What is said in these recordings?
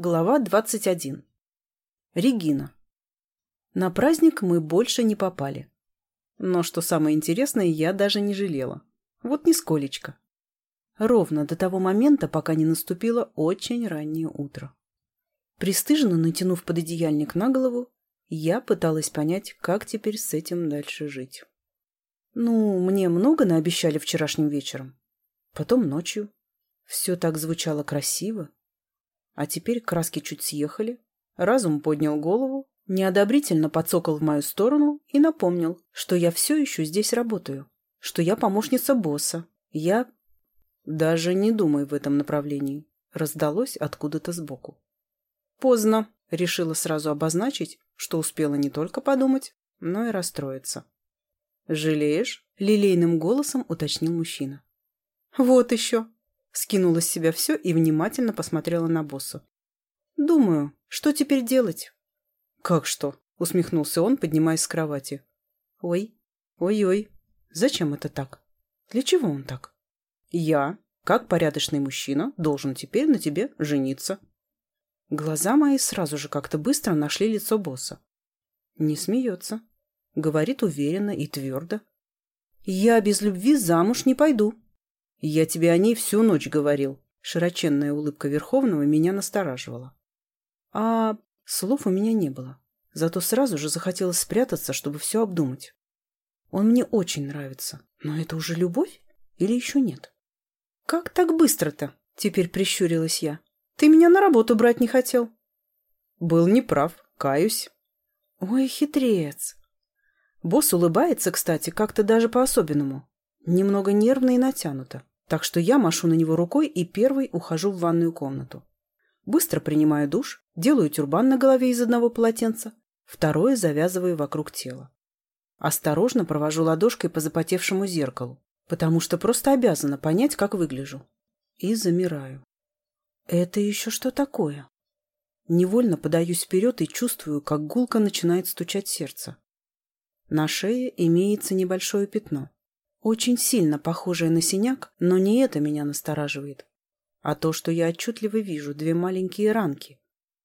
Глава 21. Регина. На праздник мы больше не попали. Но что самое интересное, я даже не жалела. Вот нисколечко. Ровно до того момента, пока не наступило очень раннее утро. Престыженно натянув пододеяльник на голову, я пыталась понять, как теперь с этим дальше жить. Ну, мне много наобещали вчерашним вечером. Потом ночью. Все так звучало красиво, а теперь краски чуть съехали. Разум поднял голову, неодобрительно подсокол в мою сторону и напомнил, что я все еще здесь работаю, что я помощница босса. Я... Даже не думай в этом направлении. Раздалось откуда-то сбоку. Поздно. Решила сразу обозначить, что успела не только подумать, но и расстроиться. «Жалеешь?» — лилейным голосом уточнил мужчина. «Вот еще!» скинула с себя все и внимательно посмотрела на босса. «Думаю, что теперь делать?» «Как что?» — усмехнулся он, поднимаясь с кровати. «Ой, ой-ой, зачем это так? Для чего он так?» «Я, как порядочный мужчина, должен теперь на тебе жениться». Глаза мои сразу же как-то быстро нашли лицо босса. Не смеется. Говорит уверенно и твердо. «Я без любви замуж не пойду», я тебе о ней всю ночь говорил. Широченная улыбка Верховного меня настораживала. А слов у меня не было. Зато сразу же захотелось спрятаться, чтобы все обдумать. Он мне очень нравится. Но это уже любовь? Или еще нет? Как так быстро-то? Теперь прищурилась я. Ты меня на работу брать не хотел. Был неправ. Каюсь. Ой, хитрец. Босс улыбается, кстати, как-то даже по-особенному немного нервно и натянуто, так что я машу на него рукой и первый ухожу в ванную комнату. Быстро принимаю душ, делаю тюрбан на голове из одного полотенца, второе завязываю вокруг тела. Осторожно провожу ладошкой по запотевшему зеркалу, потому что просто обязана понять, как выгляжу. И замираю. Это еще что такое? Невольно подаюсь вперед и чувствую, как гулко начинает стучать сердце. На шее имеется небольшое пятно очень сильно похожая на синяк, но не это меня настораживает, а то, что я отчетливо вижу две маленькие ранки.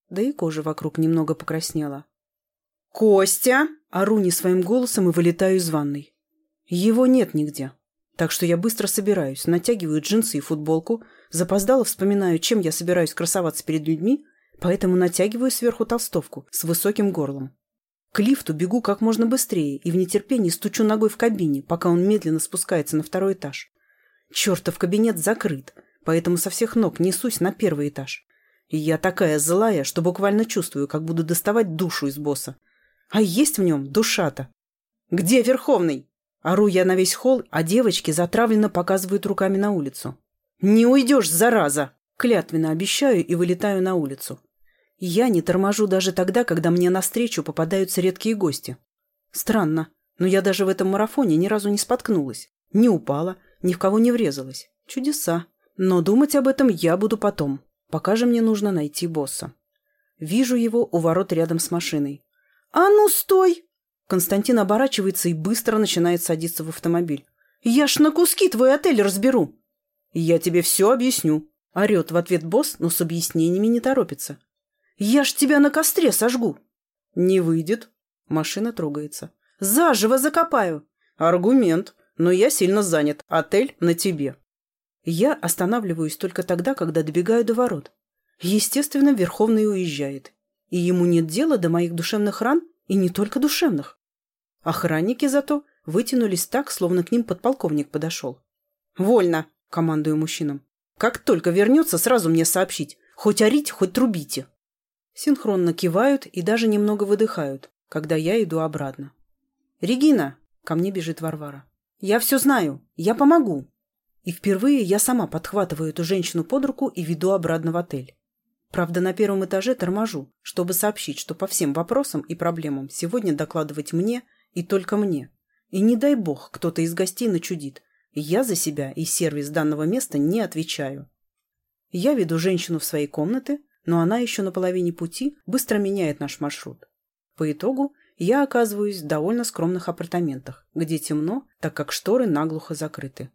Да и кожа вокруг немного покраснела. «Костя!» – ору не своим голосом и вылетаю из ванной. Его нет нигде. Так что я быстро собираюсь, натягиваю джинсы и футболку, запоздало вспоминаю, чем я собираюсь красоваться перед людьми, поэтому натягиваю сверху толстовку с высоким горлом. К лифту бегу как можно быстрее и в нетерпении стучу ногой в кабине, пока он медленно спускается на второй этаж. Чертов кабинет закрыт, поэтому со всех ног несусь на первый этаж. И я такая злая, что буквально чувствую, как буду доставать душу из босса. А есть в нем душа-то. «Где Верховный?» Ору я на весь холл, а девочки затравленно показывают руками на улицу. «Не уйдешь, зараза!» Клятвенно обещаю и вылетаю на улицу. Я не торможу даже тогда, когда мне навстречу попадаются редкие гости. Странно, но я даже в этом марафоне ни разу не споткнулась, не упала, ни в кого не врезалась. Чудеса. Но думать об этом я буду потом. Пока же мне нужно найти босса. Вижу его у ворот рядом с машиной. «А ну, стой!» Константин оборачивается и быстро начинает садиться в автомобиль. «Я ж на куски твой отель разберу!» «Я тебе все объясню!» Орет в ответ босс, но с объяснениями не торопится. Я ж тебя на костре сожгу. Не выйдет. Машина трогается. Заживо закопаю. Аргумент. Но я сильно занят. Отель на тебе. Я останавливаюсь только тогда, когда добегаю до ворот. Естественно, Верховный уезжает. И ему нет дела до моих душевных ран, и не только душевных. Охранники зато вытянулись так, словно к ним подполковник подошел. «Вольно!» – командую мужчинам. «Как только вернется, сразу мне сообщить. Хоть орите, хоть трубите!» Синхронно кивают и даже немного выдыхают, когда я иду обратно. «Регина!» – ко мне бежит Варвара. «Я все знаю! Я помогу!» И впервые я сама подхватываю эту женщину под руку и веду обратно в отель. Правда, на первом этаже торможу, чтобы сообщить, что по всем вопросам и проблемам сегодня докладывать мне и только мне. И не дай бог, кто-то из гостей начудит. Я за себя и сервис данного места не отвечаю. Я веду женщину в свои комнаты – но она еще на половине пути быстро меняет наш маршрут. По итогу я оказываюсь в довольно скромных апартаментах, где темно, так как шторы наглухо закрыты.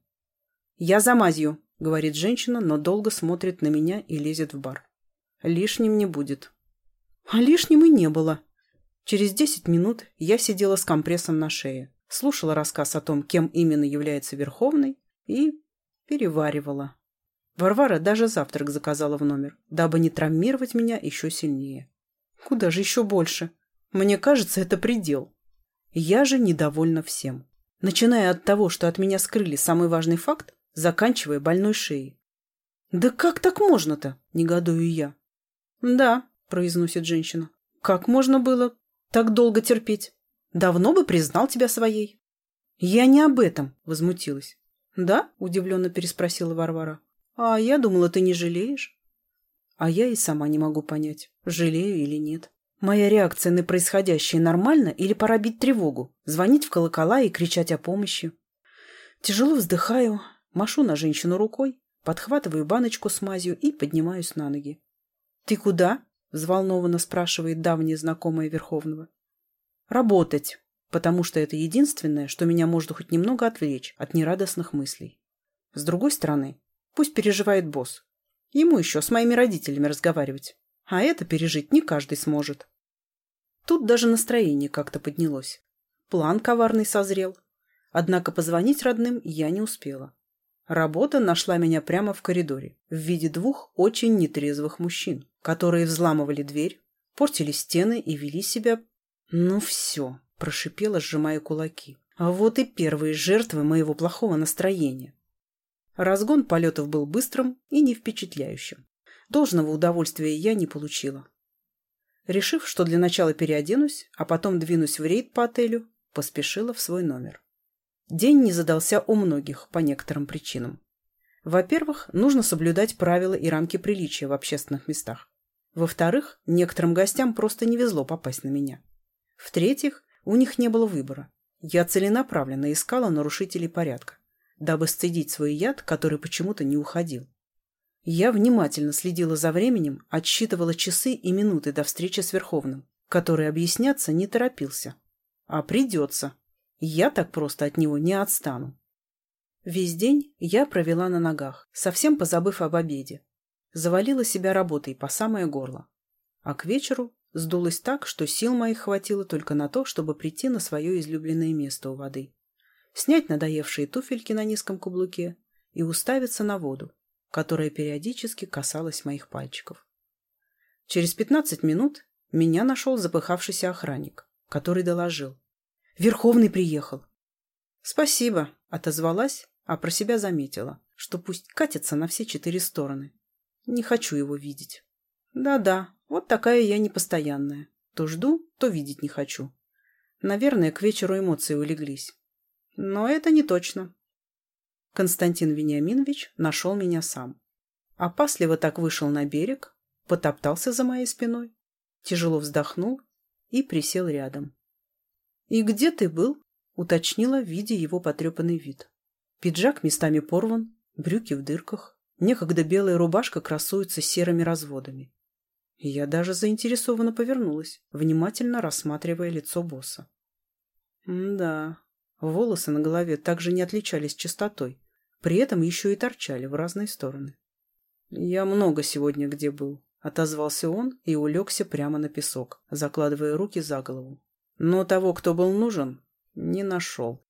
«Я за мазью», — говорит женщина, но долго смотрит на меня и лезет в бар. «Лишним не будет». А лишним и не было. Через десять минут я сидела с компрессом на шее, слушала рассказ о том, кем именно является Верховный, и переваривала. Варвара даже завтрак заказала в номер, дабы не травмировать меня еще сильнее. Куда же еще больше? Мне кажется, это предел. Я же недовольна всем. Начиная от того, что от меня скрыли самый важный факт, заканчивая больной шеей. «Да как так можно-то?» – негодую я. «Да», – произносит женщина. «Как можно было так долго терпеть? Давно бы признал тебя своей». «Я не об этом», – возмутилась. «Да?» – удивленно переспросила Варвара. А я думала, ты не жалеешь. А я и сама не могу понять, жалею или нет. Моя реакция на происходящее нормально или порабить тревогу, звонить в колокола и кричать о помощи? Тяжело вздыхаю, машу на женщину рукой, подхватываю баночку с мазью и поднимаюсь на ноги. «Ты куда?» – взволнованно спрашивает давняя знакомая Верховного. «Работать, потому что это единственное, что меня может хоть немного отвлечь от нерадостных мыслей. С другой стороны, Пусть переживает босс. Ему еще с моими родителями разговаривать. А это пережить не каждый сможет. Тут даже настроение как-то поднялось. План коварный созрел. Однако позвонить родным я не успела. Работа нашла меня прямо в коридоре в виде двух очень нетрезвых мужчин, которые взламывали дверь, портили стены и вели себя... «Ну все», – прошипела, сжимая кулаки. А «Вот и первые жертвы моего плохого настроения». Разгон полетов был быстрым и не впечатляющим. Должного удовольствия я не получила. Решив, что для начала переоденусь, а потом двинусь в рейд по отелю, поспешила в свой номер. День не задался у многих по некоторым причинам. Во-первых, нужно соблюдать правила и рамки приличия в общественных местах. Во-вторых, некоторым гостям просто не везло попасть на меня. В-третьих, у них не было выбора. Я целенаправленно искала нарушителей порядка дабы сцедить свой яд, который почему-то не уходил. Я внимательно следила за временем, отсчитывала часы и минуты до встречи с Верховным, который объясняться не торопился. А придется. Я так просто от него не отстану. Весь день я провела на ногах, совсем позабыв об обеде. Завалила себя работой по самое горло. А к вечеру сдулась так, что сил моих хватило только на то, чтобы прийти на свое излюбленное место у воды снять надоевшие туфельки на низком каблуке и уставиться на воду, которая периодически касалась моих пальчиков. Через 15 минут меня нашел запыхавшийся охранник, который доложил. «Верховный приехал!» «Спасибо!» – отозвалась, а про себя заметила, что пусть катится на все четыре стороны. Не хочу его видеть. Да-да, вот такая я непостоянная. То жду, то видеть не хочу. Наверное, к вечеру эмоции улеглись но это не точно. Константин Вениаминович нашел меня сам. А Опасливо так вышел на берег, потоптался за моей спиной, тяжело вздохнул и присел рядом. «И где ты был?» — уточнила, видя его потрепанный вид. Пиджак местами порван, брюки в дырках, некогда белая рубашка красуется серыми разводами. Я даже заинтересованно повернулась, внимательно рассматривая лицо босса. «Да, Волосы на голове также не отличались чистотой, при этом еще и торчали в разные стороны. «Я много сегодня где был», — отозвался он и улегся прямо на песок, закладывая руки за голову. «Но того, кто был нужен, не нашел».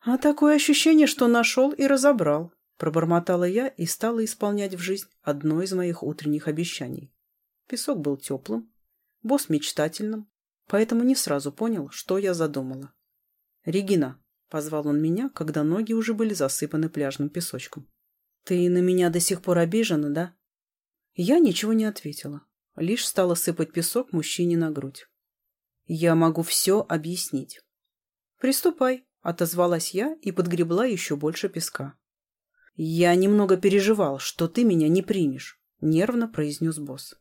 «А такое ощущение, что нашел и разобрал», — пробормотала я и стала исполнять в жизнь одно из моих утренних обещаний. Песок был теплым, босс мечтательным, поэтому не сразу понял, что я задумала. «Регина!» — позвал он меня, когда ноги уже были засыпаны пляжным песочком. «Ты на меня до сих пор обижена, да?» Я ничего не ответила, лишь стала сыпать песок мужчине на грудь. «Я могу все объяснить». «Приступай», — отозвалась я и подгребла еще больше песка. «Я немного переживал, что ты меня не примешь», — нервно произнес босс.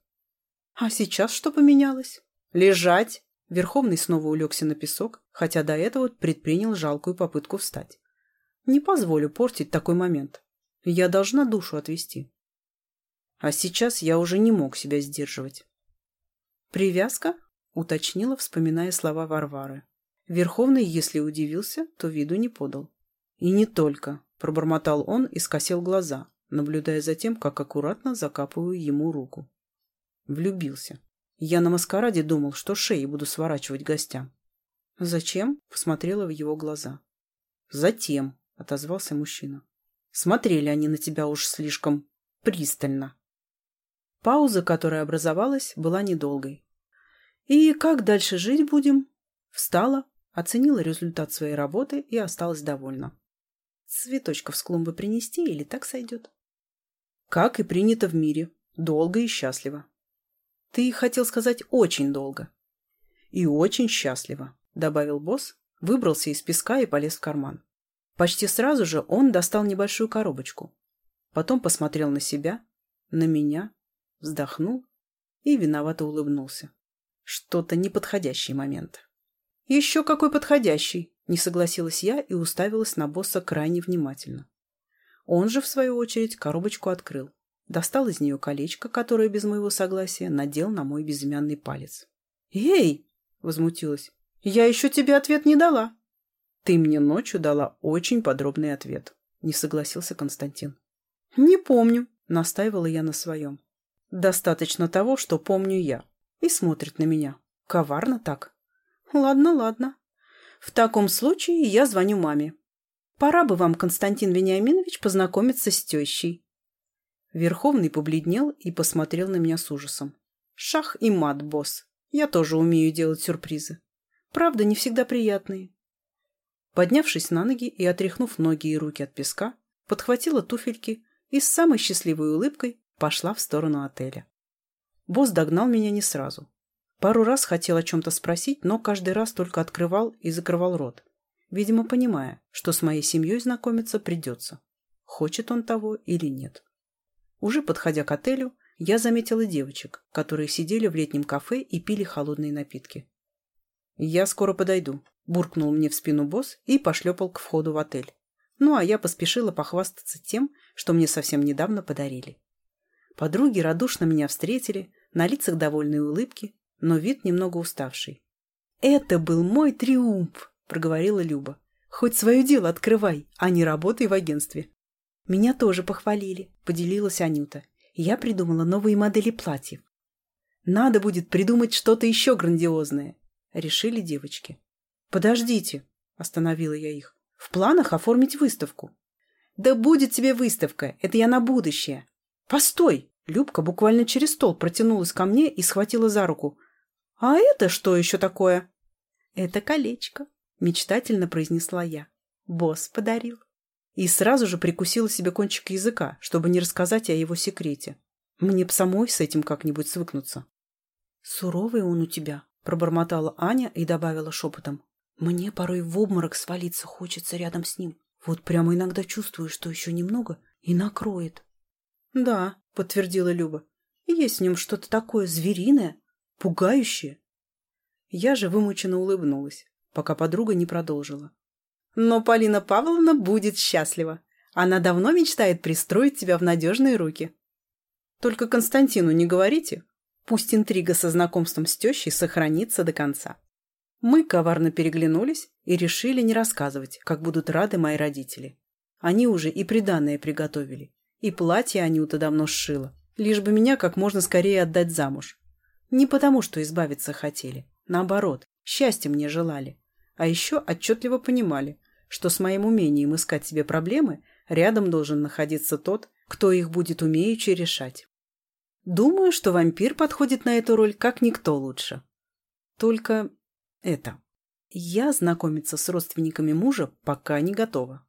«А сейчас что поменялось?» «Лежать!» Верховный снова улегся на песок, хотя до этого предпринял жалкую попытку встать. «Не позволю портить такой момент. Я должна душу отвести». А сейчас я уже не мог себя сдерживать. «Привязка?» — уточнила, вспоминая слова Варвары. Верховный, если удивился, то виду не подал. «И не только», — пробормотал он и скосил глаза, наблюдая за тем, как аккуратно закапываю ему руку. Влюбился. Я на маскараде думал, что шеи буду сворачивать гостям. Зачем? Посмотрела в его глаза. Затем, отозвался мужчина. Смотрели они на тебя уж слишком пристально. Пауза, которая образовалась, была недолгой. И как дальше жить будем? Встала, оценила результат своей работы и осталась довольна. Цветочков с клумбы принести или так сойдет? Как и принято в мире. Долго и счастливо ты хотел сказать очень долго. И очень счастливо, добавил босс, выбрался из песка и полез в карман. Почти сразу же он достал небольшую коробочку. Потом посмотрел на себя, на меня, вздохнул и виновато улыбнулся. Что-то неподходящий момент. «Еще какой подходящий!» – не согласилась я и уставилась на босса крайне внимательно. Он же, в свою очередь, коробочку открыл достал из нее колечко, которое без моего согласия надел на мой безымянный палец. «Эй!» – возмутилась. «Я еще тебе ответ не дала!» «Ты мне ночью дала очень подробный ответ», – не согласился Константин. «Не помню», – настаивала я на своем. «Достаточно того, что помню я». И смотрит на меня. Коварно так. «Ладно, ладно. В таком случае я звоню маме. Пора бы вам, Константин Вениаминович, познакомиться с тещей». Верховный побледнел и посмотрел на меня с ужасом. «Шах и мат, босс. Я тоже умею делать сюрпризы. Правда, не всегда приятные». Поднявшись на ноги и отряхнув ноги и руки от песка, подхватила туфельки и с самой счастливой улыбкой пошла в сторону отеля. Босс догнал меня не сразу. Пару раз хотел о чем-то спросить, но каждый раз только открывал и закрывал рот, видимо, понимая, что с моей семьей знакомиться придется, хочет он того или нет. Уже подходя к отелю, я заметила девочек, которые сидели в летнем кафе и пили холодные напитки. «Я скоро подойду», – буркнул мне в спину босс и пошлепал к входу в отель. Ну, а я поспешила похвастаться тем, что мне совсем недавно подарили. Подруги радушно меня встретили, на лицах довольные улыбки, но вид немного уставший. «Это был мой триумф!» – проговорила Люба. «Хоть свое дело открывай, а не работай в агентстве». «Меня тоже похвалили», — поделилась Анюта. «Я придумала новые модели платьев». «Надо будет придумать что-то еще грандиозное», — решили девочки. «Подождите», — остановила я их. «В планах оформить выставку». «Да будет тебе выставка, это я на будущее». «Постой!» — Любка буквально через стол протянулась ко мне и схватила за руку. «А это что еще такое?» «Это колечко», — мечтательно произнесла я. «Босс подарил» и сразу же прикусила себе кончик языка, чтобы не рассказать о его секрете. Мне б самой с этим как-нибудь свыкнуться. «Суровый он у тебя», — пробормотала Аня и добавила шепотом. «Мне порой в обморок свалиться хочется рядом с ним. Вот прямо иногда чувствую, что еще немного, и накроет». «Да», — подтвердила Люба. «Есть в нем что-то такое звериное, пугающее». Я же вымученно улыбнулась, пока подруга не продолжила. Но Полина Павловна будет счастлива. Она давно мечтает пристроить тебя в надежные руки. Только Константину не говорите. Пусть интрига со знакомством с тещей сохранится до конца. Мы коварно переглянулись и решили не рассказывать, как будут рады мои родители. Они уже и приданное приготовили, и платье Анюта давно сшила, лишь бы меня как можно скорее отдать замуж. Не потому, что избавиться хотели, наоборот, счастья мне желали. А еще отчетливо понимали, что с моим умением искать себе проблемы рядом должен находиться тот, кто их будет умеючи решать. Думаю, что вампир подходит на эту роль как никто лучше. Только это. Я знакомиться с родственниками мужа пока не готова.